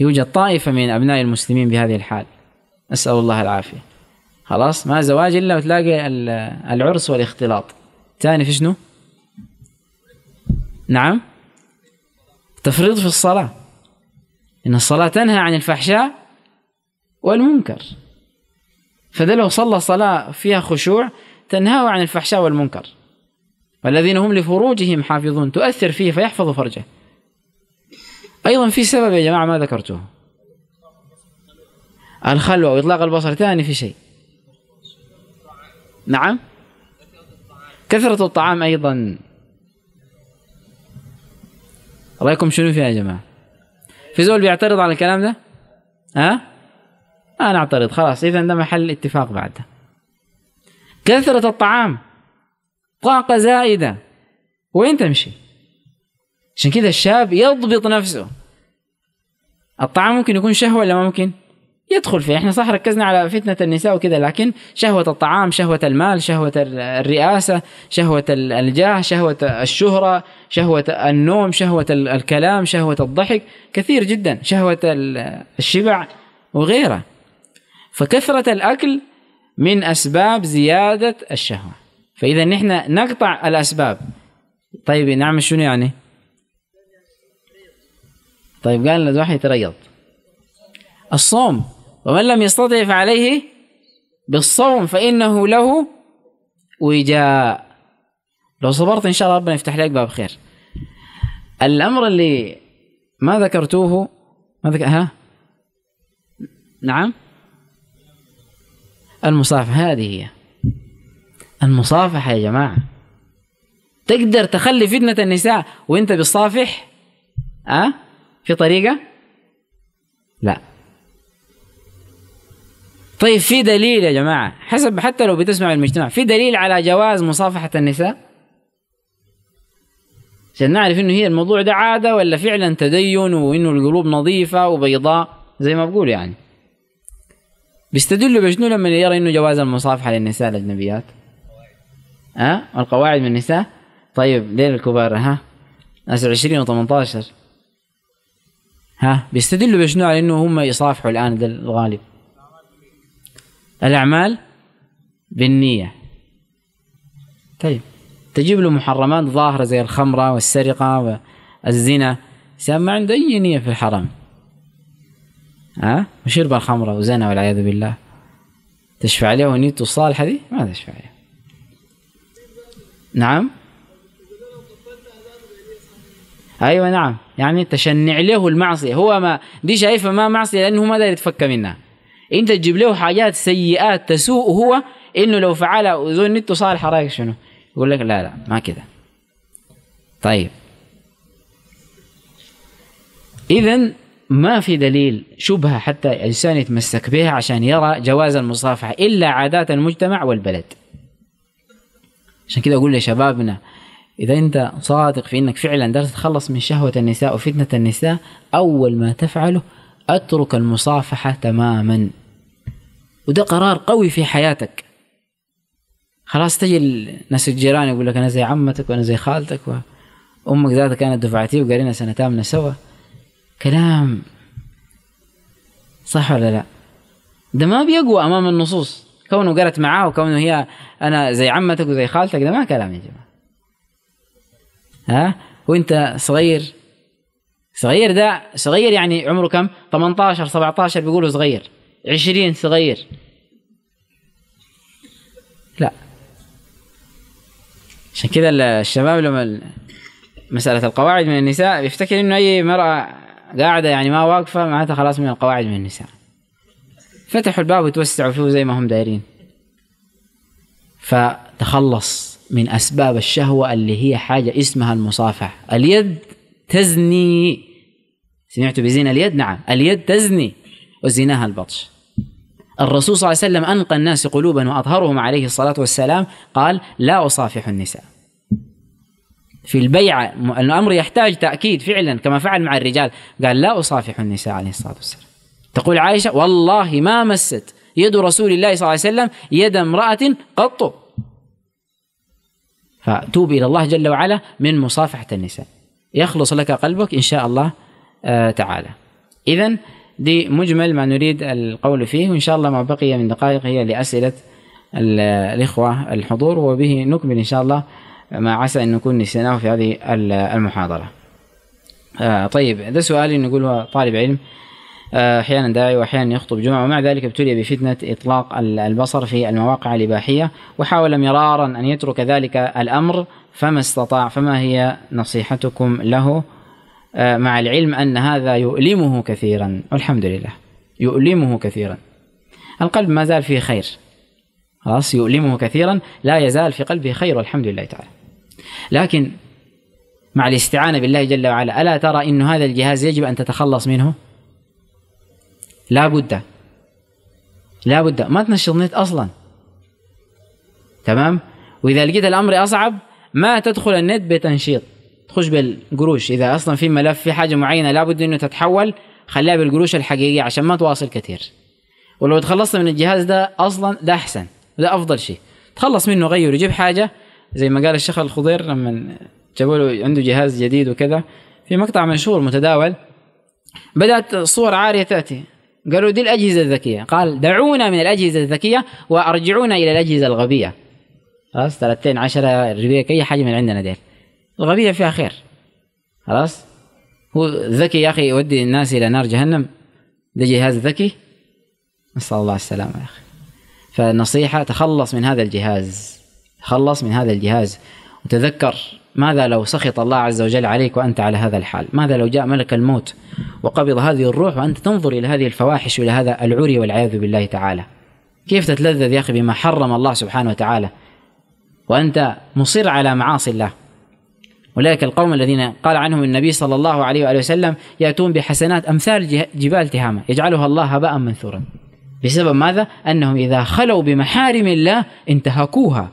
يوجد طائفة من أبناء المسلمين بهذه الحال. أسأل الله العافية. خلاص؟ ما زواج إلا وتلاقي العرس والاختلاط. ثاني في شنو؟ نعم؟ تفريط في الصلاة. إن الصلاة تنهى عن الفحشاء والمنكر. فده لو صلى صلاة فيها خشوع تنهاه عن الفحشاء والمنكر. والذين هم لفروجهم حافظون. تؤثر فيه فيحفظ فرجه. أيضا في سبب يا جماعة ما ذكرته. الخلوة وإطلاق البصر ثاني في شيء. نعم. كثرة الطعام أيضا. رأيكم شنو فيها يا جماعة؟ في زول بيعترض على الكلام ده؟ ها؟ أنا نعترض خلاص إذا ده محل اتفاق بعده كثرة الطعام. طاقة زائدة. وين تمشي؟ عشان كذا الشاب يضبط نفسه. الطعام ممكن يكون شهوة ولا ما ممكن؟ يدخل فيه. إحنا صح ركزنا على فتنة النساء وكذا لكن شهوة الطعام شهوة المال شهوة الرئاسة شهوة الجاه شهوة الشهرة شهوة النوم شهوة الكلام شهوة الضحك. كثير جدا. شهوة الشبع وغيره. فكثرة الأكل من أسباب زيادة الشهوة. فإذا نحن نقطع الأسباب. طيب نعمل شنو يعني؟ طيب قال الواحد يتريض. الصوم. ومن لم يستطع فعليه بالصوم فإنه له وجاء. لو صبرت إن شاء الله ربنا يفتح لك باب خير. الأمر اللي ما ذكرتوه ما ذكر ها؟ نعم. المصافحة هذه هي. المصافحة يا جماعة. تقدر تخلي فتنة النساء وانت بتصافح؟ أه؟ في طريقة؟ لا. طيب في دليل يا جماعة. حسب حتى لو بتسمع المجتمع في دليل على جواز مصافحة النساء؟ عشان نعرف إنه هي الموضوع ده عادة ولا فعلا تدين وإنه القلوب نظيفة وبيضاء زي ما بقول يعني. بيستدلوا بشنو لما يرى إنه جواز المصافحة للنساء الأجنبيات؟ ها؟ أه؟ القواعد من النساء؟ طيب ليه الكبار ها؟ ناس 20 و18 ها؟ بيستدلوا بشنو؟ على إنه هم يصافحوا الآن ده الغالب. الأعمال بالنية. طيب. تجيب له محرمات ظاهرة زي الخمرة والسرقة والزنا. ما عنده أي نية في الحرام. ها؟ وشرب الخمرة وزنا والعياذ بالله. تشفع عليه ونيته الصالحة دي؟ ما تشفع عليه نعم. أيوه نعم. يعني تشنع له المعصية. هو ما دي شايفة ما معصية لأنه ما داير يتفك منها. أنت تجيب له حاجات سيئات تسوء هو إنه لو فعلها وزول نته صالح رأيك شنو؟ يقول لك لا لا ما كده. طيب. اذا ما في دليل شبهة حتى الإنسان يتمسك بها عشان يرى جواز المصافحة إلا عادات المجتمع والبلد. عشان كده أقول لشبابنا إذا أنت صادق في أنك فعلا درت تتخلص من شهوة النساء وفتنة النساء أول ما تفعله أترك المصافحة تماما. وده قرار قوي في حياتك. خلاص تجي ناس الجيران يقول لك أنا زي عمتك وأنا زي خالتك وأمك ذاتها كانت دفعتي وقالينا سنة تامنة سوا. كلام صح ولا لا؟ ده ما بيقوى أمام النصوص. كونه قرت معاه وكونه هي أنا زي عمتك وزي خالتك ده ما كلام يا جماعة. ها؟ وأنت صغير. صغير ده صغير يعني عمره كم؟ 18 17 بيقولوا صغير. 20 صغير. لا. عشان كذا الشباب لما مسألة القواعد من النساء بيفتكر إنه أي مرأة قاعدة يعني ما واقفة معناتها خلاص من القواعد من النساء. فتحوا الباب وتوسعوا فيه زي ما هم دايرين. فتخلص من أسباب الشهوة اللي هي حاجة اسمها المصافحة. اليد تزني. سمعتوا بزنا اليد؟ نعم. اليد تزني وزناها البطش. الرسول صلى الله عليه وسلم أنقى الناس قلوبا وأطهرهم عليه الصلاة والسلام قال لا أصافح النساء. في البيعة الأمر يحتاج تأكيد فعلا كما فعل مع الرجال. قال لا أصافح النساء عليه الصلاة والسلام. تقول عائشة والله ما مست يد رسول الله صلى الله عليه وسلم يد امرأة قط. فتوب إلى الله جل وعلا من مصافحة النساء. يخلص لك قلبك إن شاء الله آه تعالى. إذا دي مجمل ما نريد القول فيه وإن شاء الله ما بقي من دقائق هي لأسئلة الإخوة الحضور وبه نكمل إن شاء الله ما عسى أن نكون نسيناه في هذه المحاضرة. آه طيب ده سؤالي نقول طالب علم. أحيانا داعي وأحيانا يخطب جمعة ومع ذلك ابتلي بفتنة إطلاق البصر في المواقع الإباحية وحاول مرارا أن يترك ذلك الأمر فما استطاع فما هي نصيحتكم له؟ آه، مع العلم أن هذا يؤلمه كثيرا. والحمد لله. يؤلمه كثيرا. القلب ما زال فيه خير. خلاص يؤلمه كثيرا. لا يزال في قلبه خير والحمد لله تعالى. لكن مع الاستعانة بالله جل وعلا ألا ترى إن هذا الجهاز يجب أن تتخلص منه؟ لا بد. لا بد. ما تنشط نت أصلا. تمام؟ وإذا لقيت الأمر أصعب ما تدخل النت بتنشيط تخش بالقروش. إذا أصلا في ملف في حاجة معينة لابد إنه تتحول خليها بالقروش الحقيقية عشان ما تواصل كثير. ولو تخلصت من الجهاز ده أصلا ده أحسن. ده أفضل شيء. تخلص منه غير يجيب حاجة. زي ما قال الشيخ الخضير لما جابوا له عنده جهاز جديد وكذا في مقطع مشهور متداول. بدأت صور عارية تأتي. قالوا دي الأجهزة الذكية. قال دعونا من الأجهزة الذكية وأرجعونا إلى الأجهزة الغبية. خلاص 30 10 ربيك أي حاجة من عندنا ديل. الغبية فيها خير. خلاص؟ هو ذكي يا أخي يودي الناس إلى نار جهنم. ده جهاز ذكي. نسأل الله السلامة يا أخي. فالنصيحة تخلص من هذا الجهاز. تخلص من هذا الجهاز. وتذكر ماذا لو سخط الله عز وجل عليك وأنت على هذا الحال؟ ماذا لو جاء ملك الموت وقبض هذه الروح وأنت تنظر إلى هذه الفواحش وإلى هذا العري والعياذ بالله تعالى؟ كيف تتلذذ يا أخي بما حرم الله سبحانه وتعالى وأنت مصر على معاصي الله؟ أولئك القوم الذين قال عنهم النبي صلى الله عليه وآله وسلم يأتون بحسنات أمثال جبال تهامة يجعلها الله هباء منثورا. بسبب ماذا؟ أنهم إذا خلوا بمحارم الله انتهكوها.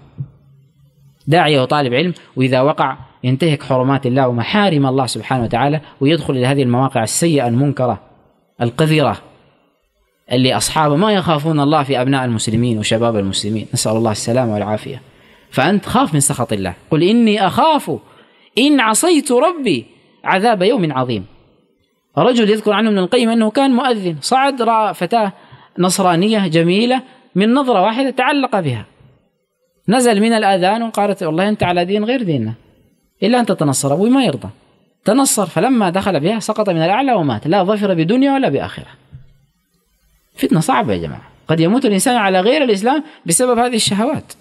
داعية وطالب علم وإذا وقع ينتهك حرمات الله ومحارم الله سبحانه وتعالى ويدخل إلى هذه المواقع السيئة المنكرة القذرة اللي أصحابه ما يخافون الله في أبناء المسلمين وشباب المسلمين. نسأل الله السلامة والعافية. فأنت خاف من سخط الله. قل إني أخاف إن عصيت ربي عذاب يوم عظيم. رجل يذكر عنه ابن القيم أنه كان مؤذن صعد رأى فتاة نصرانية جميلة من نظرة واحدة تعلق بها. نزل من الآذان وقالت والله أنت على دين غير ديننا. إلا أن تتنصر أبوي ما يرضى. تنصر فلما دخل بها سقط من الأعلى ومات. لا ظفر بدنيا ولا بآخرة. فتنة صعبة يا جماعة. قد يموت الإنسان على غير الإسلام بسبب هذه الشهوات.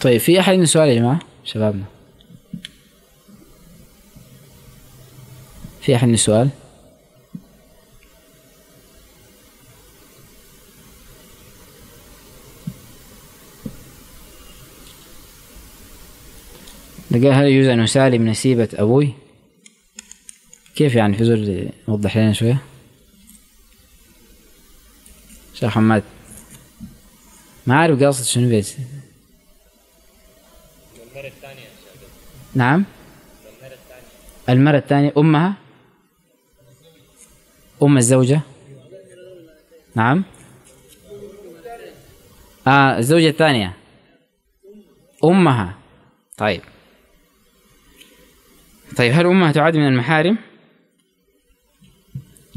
طيب في أحد سؤال يا جماعة؟ شبابنا. في أحد سؤال لقى هل يجوز أن أسالم نسيبة أبوي؟ كيف يعني في زول يوضح لنا شوية؟ شيخ حماد ما عارف قاصد شنو بيت؟ المرة الثانية نعم؟ المرة الثانية أمها؟ أم الزوجة؟ نعم. آه الزوجة الثانية. أمها. طيب. طيب هل أمها تعد من المحارم؟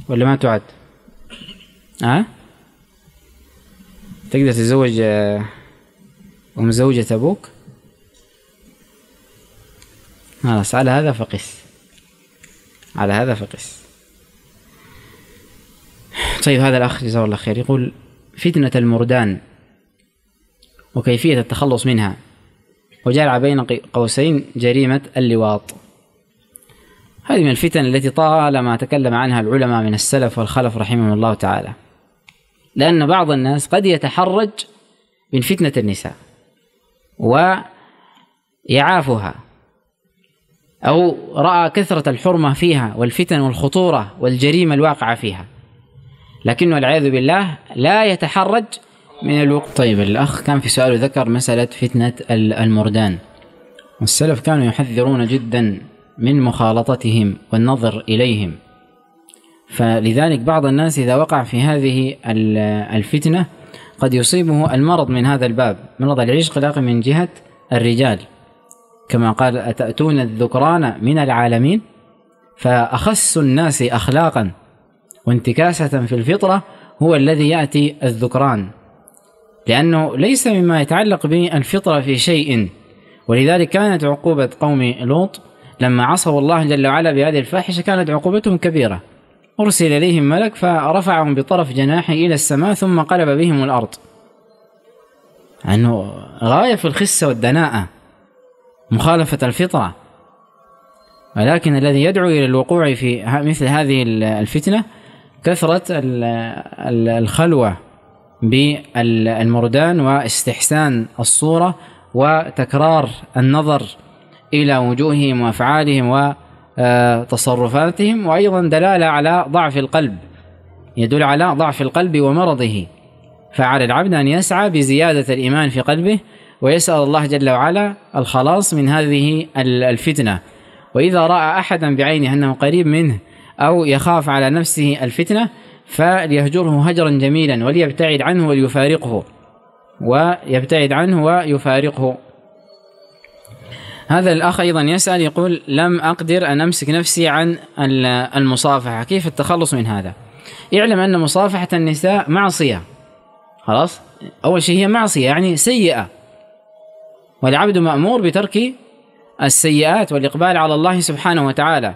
ولا ما تعد؟ ها تقدر تتزوج آه، أم زوجة أبوك؟ خلاص على هذا فقس. على هذا فقس. طيب هذا الأخ جزاه الله خير. يقول فتنة المردان وكيفية التخلص منها. وجعل بين قوسين جريمة اللواط. هذه من الفتن التي طالما تكلم عنها العلماء من السلف والخلف رحمهم الله تعالى. لأن بعض الناس قد يتحرج من فتنة النساء ويعافها أو رأى كثرة الحرمة فيها والفتن والخطورة والجريمة الواقعة فيها. لكنه والعياذ بالله لا يتحرج من الوقت. طيب الأخ كان في سؤال ذكر مسألة فتنة المردان. والسلف كانوا يحذرون جدا من مخالطتهم والنظر إليهم. فلذلك بعض الناس إذا وقع في هذه الفتنة قد يصيبه المرض من هذا الباب مرض العشق لكن من جهة الرجال. كما قال أتأتون الذكران من العالمين؟ فأخس الناس أخلاقا. وانتكاسة في الفطرة هو الذي يأتي الذكران لأنه ليس مما يتعلق بالفطرة في شيء. ولذلك كانت عقوبة قوم لوط لما عصوا الله جل وعلا بهذه الفاحشة كانت عقوبتهم كبيرة. أرسل إليهم ملك فرفعهم بطرف جناحه إلى السماء ثم قلب بهم الأرض. أنه غاية في الخسة والدناءة مخالفة الفطرة. ولكن الذي يدعو إلى الوقوع في مثل هذه الفتنة كثرة الخلوة بالمردان واستحسان الصورة وتكرار النظر إلى وجوههم وأفعالهم وتصرفاتهم وأيضا دلالة على ضعف القلب. يدل على ضعف القلب ومرضه. فعلى العبد أن يسعى بزيادة الإيمان في قلبه ويسأل الله جل وعلا الخلاص من هذه الفتنة. وإذا رأى أحدا بعينه أنه قريب منه أو يخاف على نفسه الفتنة فليهجره هجرا جميلا وليبتعد عنه وليفارقه. ويبتعد عنه ويفارقه. هذا الأخ أيضا يسأل يقول لم أقدر أن أمسك نفسي عن المصافحة. كيف التخلص من هذا؟ اعلم أن مصافحة النساء معصية. خلاص؟ أول شيء هي معصية يعني سيئة. والعبد مأمور بترك السيئات والإقبال على الله سبحانه وتعالى.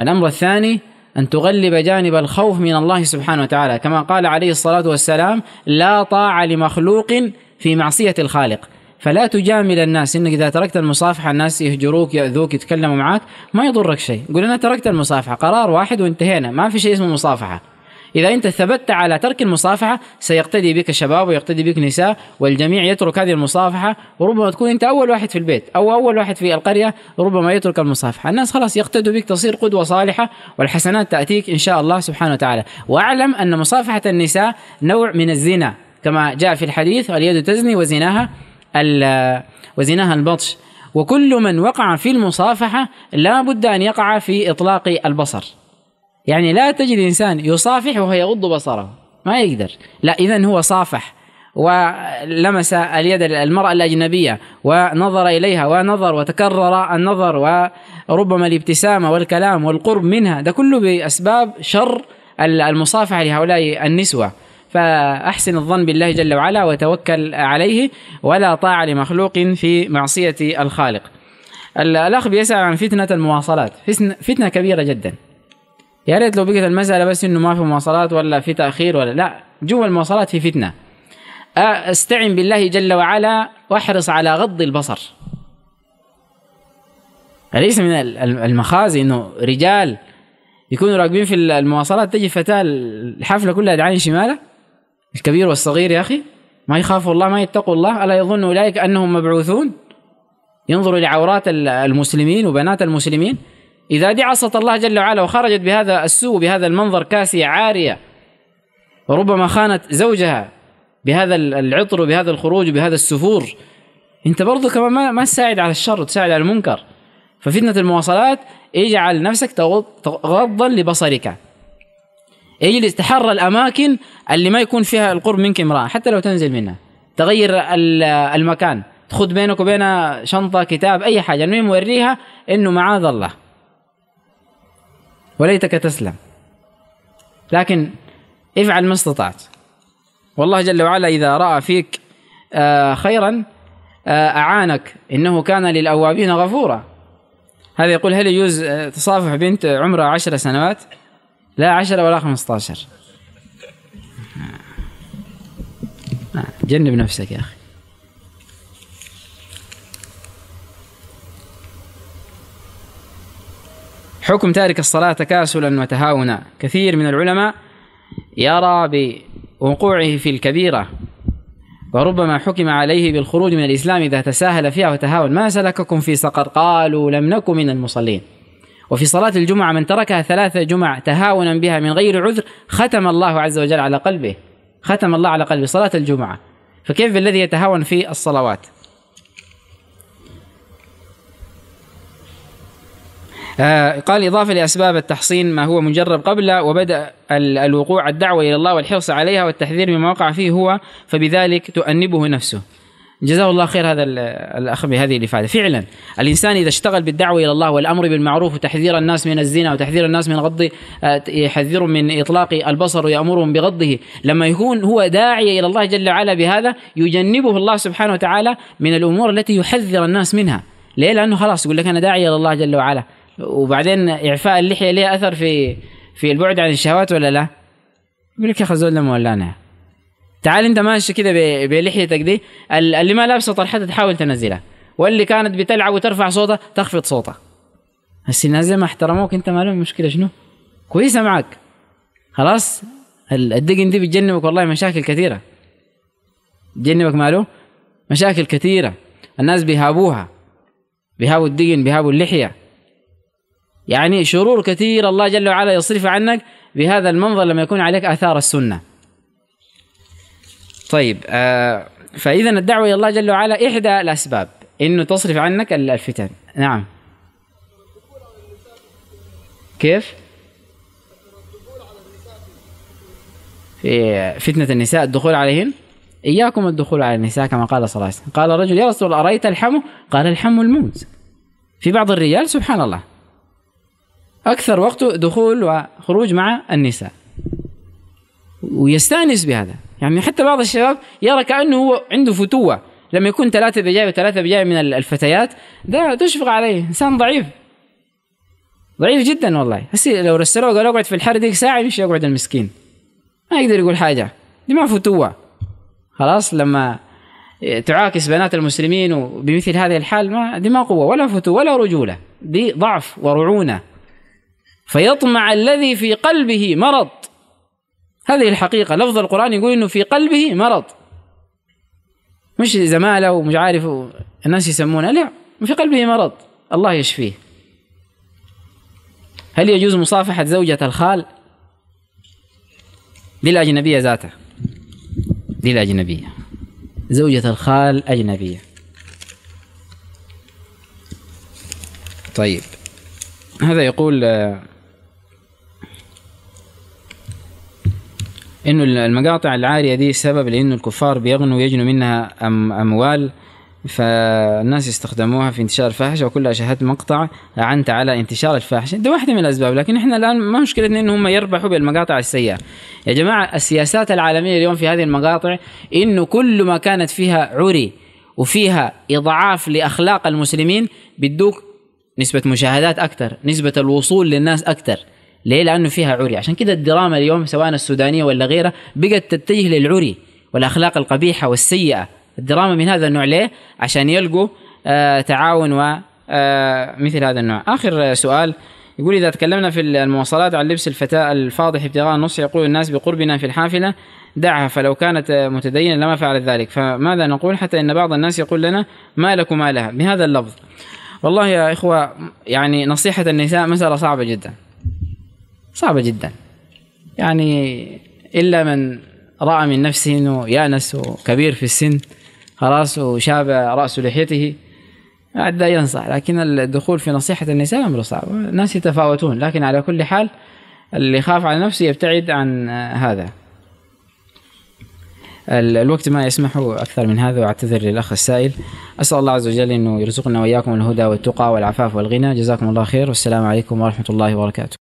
الأمر الثاني أن تغلب جانب الخوف من الله سبحانه وتعالى. كما قال عليه الصلاة والسلام لا طاعة لمخلوق في معصية الخالق. فلا تجامل الناس. إنك إذا تركت المصافحة الناس يهجروك يأذوك يتكلموا معك ما يضرك شيء. قول أنا تركت المصافحة قرار واحد وانتهينا ما في شيء اسمه مصافحة. إذا أنت ثبت على ترك المصافحة سيقتدي بك شباب ويقتدي بك نساء والجميع يترك هذه المصافحة وربما تكون أنت أول واحد في البيت أو أول واحد في القرية ربما يترك المصافحة. الناس خلاص يقتدوا بك تصير قدوة صالحة والحسنات تأتيك إن شاء الله سبحانه وتعالى. وأعلم أن مصافحة النساء نوع من الزنا كما جاء في الحديث اليد تزني وزناها وزناها البطش. وكل من وقع في المصافحة لا بد أن يقع في إطلاق البصر. يعني لا تجد إنسان يصافح وهو يغض بصره. ما يقدر. لا إذا هو صافح ولمس اليد المرأة الأجنبية ونظر إليها ونظر وتكرر النظر وربما الابتسامة والكلام والقرب منها. ده كله بأسباب شر المصافحة لهؤلاء النسوة. فأحسن الظن بالله جل وعلا وتوكل عليه ولا طاعة لمخلوق في معصية الخالق. الأخ بيسأل عن فتنة المواصلات. فتنة كبيرة جدا. يا ريت لو بقت المسألة بس إنه ما في مواصلات ولا في تأخير ولا لا جوا المواصلات في فتنة. استعن بالله جل وعلا واحرص على غض البصر. أليس من المخازي إنه رجال يكونوا راكبين في المواصلات تجي فتاة الحفلة كلها دعاني شمالة؟ الكبير والصغير يا أخي؟ ما يخافوا الله ما يتقوا الله؟ ألا يظن أولئك أنهم مبعوثون؟ ينظروا لعورات المسلمين وبنات المسلمين؟ إذا دي عصت الله جل وعلا وخرجت بهذا السوء بهذا المنظر كاسية عارية وربما خانت زوجها بهذا العطر وبهذا الخروج وبهذا السفور. أنت برضو كمان ما, ما تساعد على الشر تساعد على المنكر. ففتنة المواصلات اجعل نفسك غضا لبصرك. اجلس تحرى الأماكن اللي ما يكون فيها القرب منك امرأة حتى لو تنزل منها. تغير المكان. خذ بينك وبينها شنطة كتاب أي حاجة. المهم وريها إنه معاذ الله. وليتك تسلم. لكن افعل ما استطعت. والله جل وعلا إذا رأى فيك آه، خيرا آه، أعانك. إنه كان للأوابين غفورا. هذا يقول هل يجوز آه، تصافح بنت عمرها عشر سنوات؟ لا عشرة ولا خمسة عشر جنب نفسك يا أخي. حكم تارك الصلاة تكاسلا وتهاونا. كثير من العلماء يرى بوقوعه في الكبيرة وربما حكم عليه بالخروج من الإسلام إذا تساهل فيها وتهاون. ما سلككم في سقر؟ قالوا لم نكن من المصلين. وفي صلاة الجمعة من تركها ثلاثة جمع تهاونا بها من غير عذر ختم الله عز وجل على قلبه. ختم الله على قلبه صلاة الجمعة. فكيف بالذي يتهاون في الصلوات؟ آه قال إضافة لأسباب التحصين ما هو مجرب قبل وبدأ الوقوع الدعوة إلى الله والحرص عليها والتحذير مما وقع فيه هو فبذلك تؤنبه نفسه. جزاه الله خير هذا الأخ بهذه الإفادة، فعلا الإنسان إذا اشتغل بالدعوة إلى الله والأمر بالمعروف وتحذير الناس من الزنا وتحذير الناس من غض آه، يحذرهم من إطلاق البصر ويأمرهم بغضه، لما يكون هو داعية إلى الله جل وعلا بهذا يجنبه الله سبحانه وتعالى من الأمور التي يحذر الناس منها، ليه؟ لأنه خلاص يقول لك أنا داعية إلى الله جل وعلا، وبعدين إعفاء اللحية ليه أثر في في البعد عن الشهوات ولا لا؟ يقول لك يا ده مولانا تعال أنت ماشي كده بلحيتك دي اللي ما لابسه طرحتها تحاول تنزلها. واللي كانت بتلعب وترفع صوتها تخفض صوتها هسه الناس ما احترموك أنت ما المشكلة شنو؟ كويسة معك خلاص؟ الدقن دي بتجنبك والله مشاكل كثيرة. بتجنبك ماله؟ مشاكل كثيرة. الناس بيهابوها. بيهابوا الدقن بيهابوا اللحية. يعني شرور كثير الله جل وعلا يصرف عنك بهذا المنظر لما يكون عليك آثار السنة. طيب آه فاذا الدعوة إلى الله جل وعلا إحدى الأسباب إنه تصرف عنك الفتن. نعم. كيف؟ في فتنة النساء الدخول عليهن؟ إياكم الدخول على النساء كما قال صلى الله عليه وسلم. قال الرجل يا رسول الله أرأيت الحم قال الحم الموت. في بعض الرجال سبحان الله. أكثر وقت دخول وخروج مع النساء. ويستأنس بهذا. يعني حتى بعض الشباب يرى كأنه هو عنده فتوة. لما يكون ثلاثة بجاي وثلاثه بجاي من الفتيات ده تشفق عليه. إنسان ضعيف. ضعيف جدا والله. هسي لو رسلوه قالوا اقعد في الحر ديك ساعة مش يقعد المسكين. ما يقدر يقول حاجة. دي ما فتوة. خلاص لما تعاكس بنات المسلمين وبمثل هذه الحال ما دي ما قوة. ولا فتوة ولا رجولة. دي ضعف ورعونة. فيطمع الذي في قلبه مرض. هذه الحقيقة لفظ القرآن يقول إنه في قلبه مرض. مش زمالة ومش عارف الناس يسمونه لا في قلبه مرض. الله يشفيه. هل يجوز مصافحة زوجة الخال؟ دي الأجنبية ذاتها. دي الأجنبية. زوجة الخال أجنبية. طيب. هذا يقول إنه المقاطع العارية دي سبب لإنه الكفار بيغنوا ويجنوا منها أم أموال فالناس يستخدموها في انتشار الفاحشة وكلها شاهدت مقطع اعنت على انتشار الفاحشة. دي واحدة من الأسباب لكن إحنا الآن ما مشكلتنا إن هم يربحوا بالمقاطع السيئة. يا جماعة السياسات العالمية اليوم في هذه المقاطع إنه كل ما كانت فيها عري وفيها إضعاف لأخلاق المسلمين بيدوك نسبة مشاهدات أكثر نسبة الوصول للناس أكثر ليه؟ لأنه فيها عري، عشان كده الدراما اليوم سواء السودانية ولا غيرها بقت تتجه للعري والأخلاق القبيحة والسيئة، الدراما من هذا النوع ليه؟ عشان يلقوا آه تعاون و آه مثل هذا النوع. آخر سؤال يقول إذا تكلمنا في المواصلات عن لبس الفتاة الفاضح ابتغاء النص يقول الناس بقربنا في الحافلة دعها فلو كانت متدينة لما فعلت ذلك. فماذا نقول؟ حتى إن بعض الناس يقول لنا ما لكم ما لها. بهذا اللفظ. والله يا إخوة يعني نصيحة النساء مسألة صعبة جدا. صعبة جدا. يعني إلا من رأى من نفسه أنه يأنس وكبير في السن خلاص وشاب رأس لحيته أدى ينصح. لكن الدخول في نصيحة النساء أمر صعب. الناس يتفاوتون لكن على كل حال اللي يخاف على نفسه يبتعد عن هذا. الوقت ما يسمح أكثر من هذا وأعتذر للأخ السائل. أسأل الله عز وجل أنه يرزقنا وإياكم الهدى والتقى والعفاف والغنى. جزاكم الله خير. والسلام عليكم ورحمة الله وبركاته.